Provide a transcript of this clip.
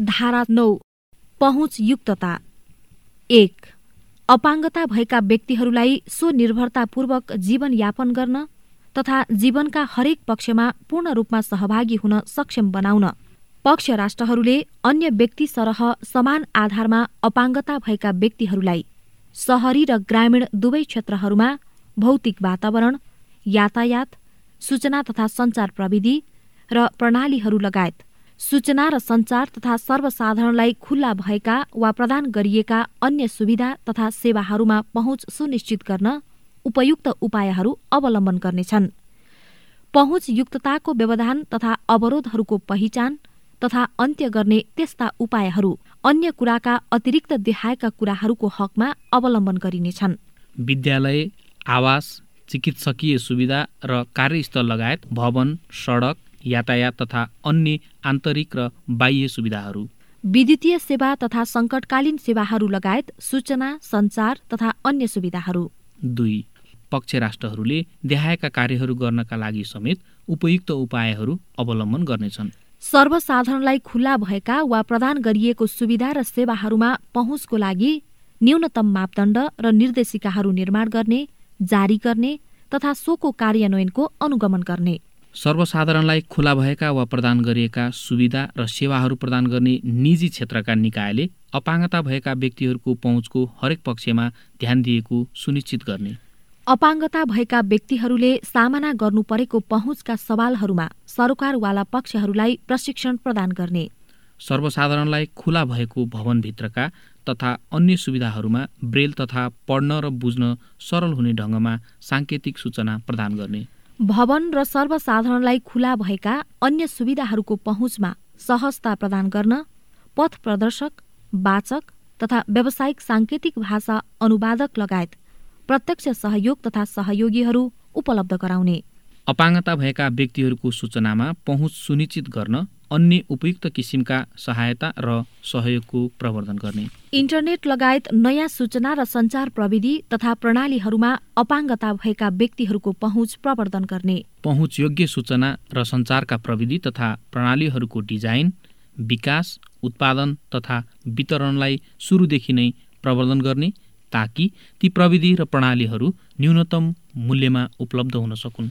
धारा नौ पहुँचयुक्तता एक अपाङ्गता भएका व्यक्तिहरूलाई स्वनिर्भरतापूर्वक जीवनयापन गर्न तथा जीवनका हरेक पक्षमा पूर्ण रूपमा सहभागी हुन सक्षम बनाउन। पक्ष राष्ट्रहरूले अन्य व्यक्ति सरह समान आधारमा अपाङ्गता भएका व्यक्तिहरूलाई सहरी र ग्रामीण दुवै क्षेत्रहरूमा भौतिक वातावरण यातायात सूचना तथा सञ्चार प्रविधि र प्रणालीहरू लगायत सूचना र सञ्चार तथा सर्वसाधारणलाई खुल्ला भएका वा प्रदान गरिएका अन्य सुविधा तथा सेवाहरूमा पहुँच सुनिश्चित गर्न उपयुक्त उपायहरू अवलम्बन गर्नेछन्। पहुँचयुक्तताको व्यवधान तथा अवरोधहरूको पहिचान तथा अन्त्य गर्ने त्यस्ता उपायहरू अन्य कुराका अतिरिक्त देखाएका कुराहरूको हकमा अवलम्बन गरिनेछन्। विद्यालय आवास चिकित्सकीय सुविधा र कार्यस्थल लगायत भवन सडक यातायात तथा अन्य आन्तरिक र बाह्य सुविधाहरू। विद्युतीय सेवा तथा सङ्कटकालीन सेवाहरू लगायत सूचना सञ्चार तथा अन्य सुविधाहरू। दुई पक्ष राष्ट्रहरूले देखाएका कार्यहरू गर्नका लागि समेत उपयुक्त उपायहरू अवलम्बन गर्नेछन्। सर्वसाधारणलाई खुल्ला भएका वा प्रदान गरिएको सुविधा र सेवाहरूमा पहुँचको लागि न्यूनतम मापदण्ड र निर्देशिकाहरू निर्माण गर्ने जारी गर्ने तथा सोको कार्यान्वयनको अनुगमन गर्ने। सर्वसाधारणलाई खुला भएका वा प्रदान गरिएका सुविधा र सेवाहरू प्रदान गर्ने निजी क्षेत्रका निकायले अपाङ्गता भएका व्यक्तिहरूको पहुँचको हरेक पक्षमा ध्यान दिएको सुनिश्चित गर्ने। अपाङ्गता भएका व्यक्तिहरूले सामना गर्नु परेको पहुँचका सवालहरूमा सरकारवाला पक्षहरूलाई प्रशिक्षण प्रदान गर्ने। सर्वसाधारणलाई खुला भएको भवनभित्रका तथा अन्य सुविधाहरूमा ब्रेल तथा पढ्न र बुझ्न सरल हुने ढङ्गमा साङ्केतिक सूचना प्रदान गर्ने। भवन र सर्वसाधारणलाई खुला भएका अन्य सुविधाहरूको पहुँचमा सहजता प्रदान गर्न पथ प्रदर्शक वाचक तथा व्यावसायिक साङ्केतिक भाषा अनुवादक लगायत प्रत्यक्ष सहयोग तथा सहयोगीहरू उपलब्ध गराउने। अपाङ्गता भएका व्यक्तिहरूको सूचनामा पहुँच सुनिश्चित गर्न अन्य उपयुक्त किसिमका सहायता र सहयोगको प्रवर्धन गर्ने। इन्टरनेट लगायत नयाँ सूचना र सञ्चार प्रविधि तथा प्रणालीहरूमा अपाङ्गता भएका व्यक्तिहरूको पहुँच प्रवर्धन गर्ने। पहुँचयोग्य सूचना र सञ्चारका प्रविधि तथा प्रणालीहरूको डिजाइन विकास उत्पादन तथा वितरणलाई सुरुदेखि नै प्रवर्धन गर्ने ताकि ती प्रविधि र प्रणालीहरू न्यूनतम मूल्यमा उपलब्ध हुन सकुन्।